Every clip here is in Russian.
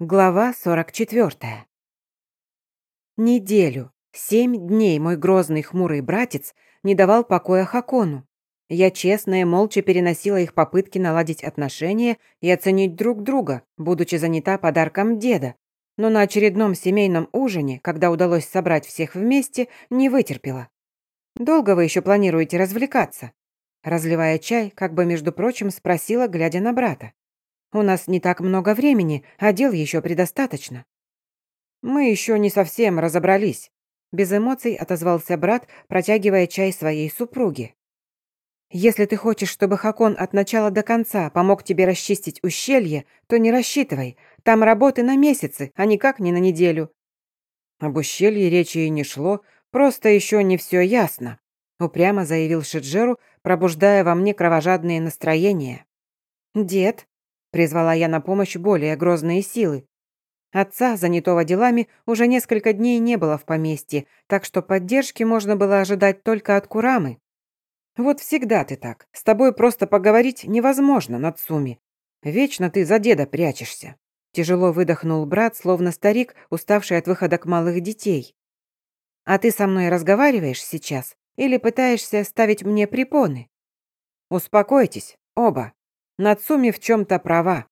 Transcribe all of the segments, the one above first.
Глава 44. Неделю, семь дней мой грозный хмурый братец не давал покоя Хакону. Я честно и молча переносила их попытки наладить отношения и оценить друг друга, будучи занята подарком деда. Но на очередном семейном ужине, когда удалось собрать всех вместе, не вытерпела. «Долго вы еще планируете развлекаться?» Разливая чай, как бы, между прочим, спросила, глядя на брата. У нас не так много времени, а дел еще предостаточно». «Мы еще не совсем разобрались», — без эмоций отозвался брат, протягивая чай своей супруге. «Если ты хочешь, чтобы Хакон от начала до конца помог тебе расчистить ущелье, то не рассчитывай. Там работы на месяцы, а никак не на неделю». Об ущелье речи и не шло, просто еще не все ясно, упрямо заявил Шиджеру, пробуждая во мне кровожадные настроения. «Дед, Призвала я на помощь более грозные силы. Отца, занятого делами, уже несколько дней не было в поместье, так что поддержки можно было ожидать только от Курамы. «Вот всегда ты так. С тобой просто поговорить невозможно, Нацуми. Вечно ты за деда прячешься». Тяжело выдохнул брат, словно старик, уставший от выходок малых детей. «А ты со мной разговариваешь сейчас? Или пытаешься ставить мне препоны?» «Успокойтесь, оба. Нацуми в чем-то права.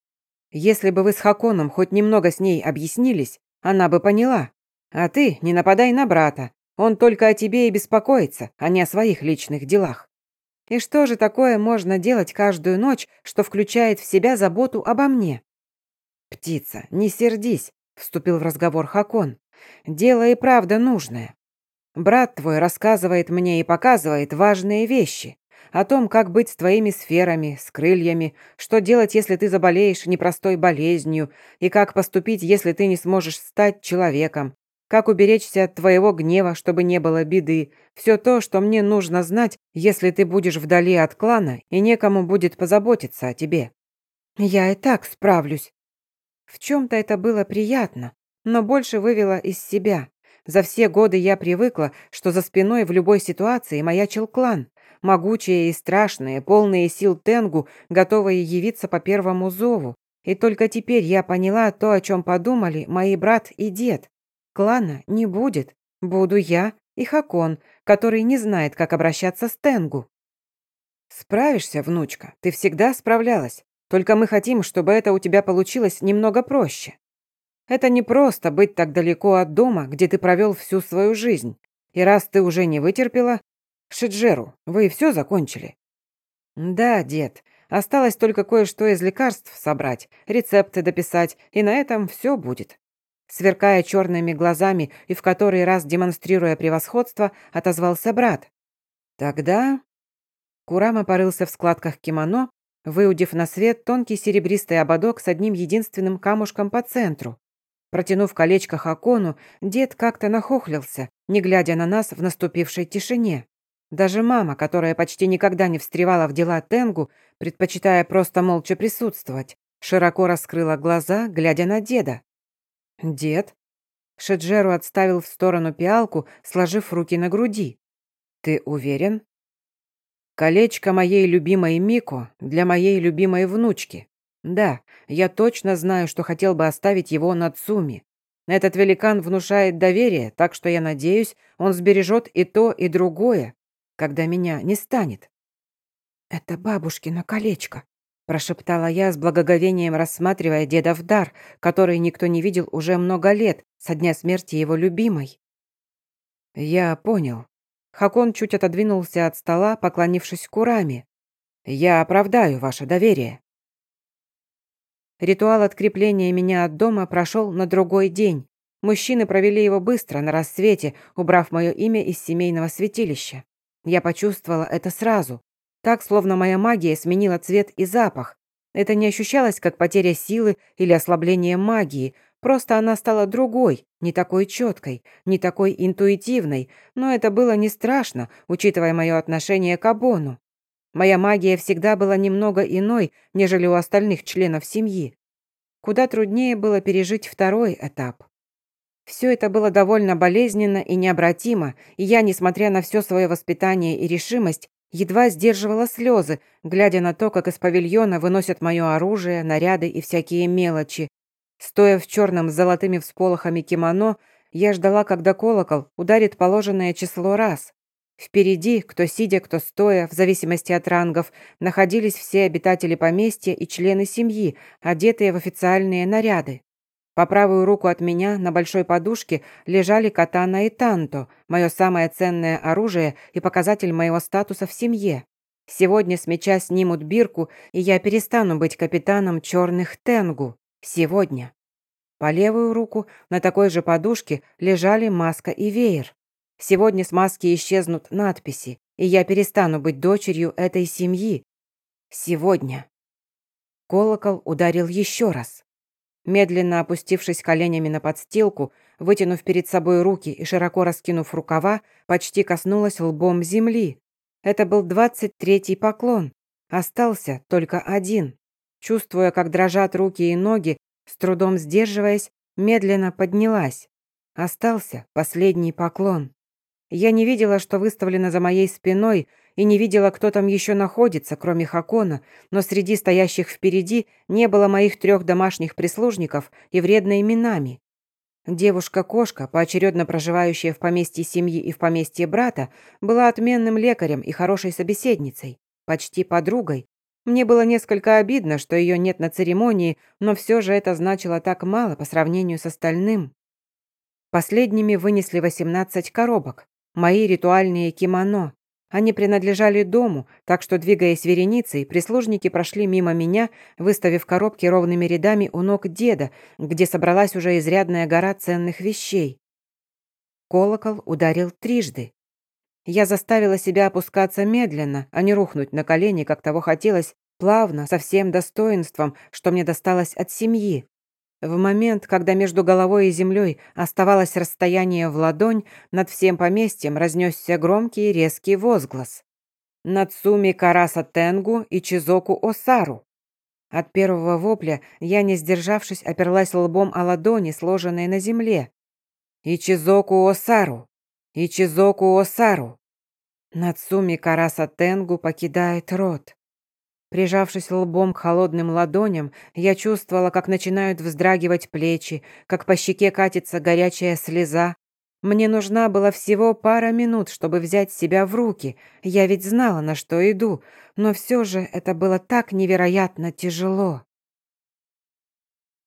Если бы вы с Хаконом хоть немного с ней объяснились, она бы поняла. А ты не нападай на брата. Он только о тебе и беспокоится, а не о своих личных делах. И что же такое можно делать каждую ночь, что включает в себя заботу обо мне? Птица, не сердись, вступил в разговор Хакон. Дело и правда нужное. Брат твой рассказывает мне и показывает важные вещи о том, как быть с твоими сферами, с крыльями, что делать, если ты заболеешь непростой болезнью, и как поступить, если ты не сможешь стать человеком, как уберечься от твоего гнева, чтобы не было беды. Все то, что мне нужно знать, если ты будешь вдали от клана, и некому будет позаботиться о тебе. Я и так справлюсь. В чем-то это было приятно, но больше вывело из себя. За все годы я привыкла, что за спиной в любой ситуации маячил клан могучие и страшные, полные сил Тенгу, готовые явиться по первому зову. И только теперь я поняла то, о чем подумали мои брат и дед. Клана не будет. Буду я и Хакон, который не знает, как обращаться с Тенгу. Справишься, внучка, ты всегда справлялась. Только мы хотим, чтобы это у тебя получилось немного проще. Это не просто быть так далеко от дома, где ты провел всю свою жизнь. И раз ты уже не вытерпела, Шиджеру, вы все закончили?» «Да, дед. Осталось только кое-что из лекарств собрать, рецепты дописать, и на этом все будет». Сверкая черными глазами и в который раз демонстрируя превосходство, отозвался брат. «Тогда...» Курама порылся в складках кимоно, выудив на свет тонкий серебристый ободок с одним единственным камушком по центру. Протянув колечко Хакону, дед как-то нахохлился, не глядя на нас в наступившей тишине. Даже мама, которая почти никогда не встревала в дела Тенгу, предпочитая просто молча присутствовать, широко раскрыла глаза, глядя на деда. «Дед?» Шеджеру отставил в сторону пиалку, сложив руки на груди. «Ты уверен?» «Колечко моей любимой Мико для моей любимой внучки. Да, я точно знаю, что хотел бы оставить его на Цуми. Этот великан внушает доверие, так что я надеюсь, он сбережет и то, и другое, когда меня не станет. «Это бабушкино колечко», – прошептала я с благоговением, рассматривая деда в дар, который никто не видел уже много лет, со дня смерти его любимой. «Я понял». Хакон чуть отодвинулся от стола, поклонившись Курами. «Я оправдаю ваше доверие». Ритуал открепления меня от дома прошел на другой день. Мужчины провели его быстро, на рассвете, убрав мое имя из семейного святилища. Я почувствовала это сразу. Так, словно моя магия сменила цвет и запах. Это не ощущалось как потеря силы или ослабление магии, просто она стала другой, не такой четкой, не такой интуитивной, но это было не страшно, учитывая мое отношение к Абону. Моя магия всегда была немного иной, нежели у остальных членов семьи. Куда труднее было пережить второй этап. Все это было довольно болезненно и необратимо, и я, несмотря на все свое воспитание и решимость, едва сдерживала слезы, глядя на то, как из павильона выносят мое оружие, наряды и всякие мелочи. Стоя в черном с золотыми всполохами кимоно, я ждала, когда колокол ударит положенное число раз. Впереди, кто сидя, кто стоя, в зависимости от рангов, находились все обитатели поместья и члены семьи, одетые в официальные наряды. По правую руку от меня на большой подушке лежали катана и танто, мое самое ценное оружие и показатель моего статуса в семье. Сегодня с меча снимут бирку, и я перестану быть капитаном черных тенгу. Сегодня. По левую руку на такой же подушке лежали маска и веер. Сегодня с маски исчезнут надписи, и я перестану быть дочерью этой семьи. Сегодня. Колокол ударил еще раз. Медленно опустившись коленями на подстилку, вытянув перед собой руки и широко раскинув рукава, почти коснулась лбом земли. Это был двадцать третий поклон. Остался только один. Чувствуя, как дрожат руки и ноги, с трудом сдерживаясь, медленно поднялась. Остался последний поклон. Я не видела, что выставлено за моей спиной, и не видела, кто там еще находится, кроме Хакона, но среди стоящих впереди не было моих трех домашних прислужников и вредной Минами. Девушка-кошка, поочередно проживающая в поместье семьи и в поместье брата, была отменным лекарем и хорошей собеседницей, почти подругой. Мне было несколько обидно, что ее нет на церемонии, но все же это значило так мало по сравнению с остальным. Последними вынесли 18 коробок. Мои ритуальные кимоно. Они принадлежали дому, так что, двигаясь вереницей, прислужники прошли мимо меня, выставив коробки ровными рядами у ног деда, где собралась уже изрядная гора ценных вещей. Колокол ударил трижды. Я заставила себя опускаться медленно, а не рухнуть на колени, как того хотелось, плавно, со всем достоинством, что мне досталось от семьи. В момент, когда между головой и землей оставалось расстояние в ладонь, над всем поместьем разнесся громкий резкий возглас. «Нацуми Караса Тенгу и Чизоку Осару!» От первого вопля я, не сдержавшись, оперлась лбом о ладони, сложенные на земле. «Ичизоку Осару! Ичизоку Осару!» Нацуми Караса Тенгу покидает рот. Прижавшись лбом к холодным ладоням, я чувствовала, как начинают вздрагивать плечи, как по щеке катится горячая слеза. Мне нужна была всего пара минут, чтобы взять себя в руки. Я ведь знала, на что иду, но все же это было так невероятно тяжело.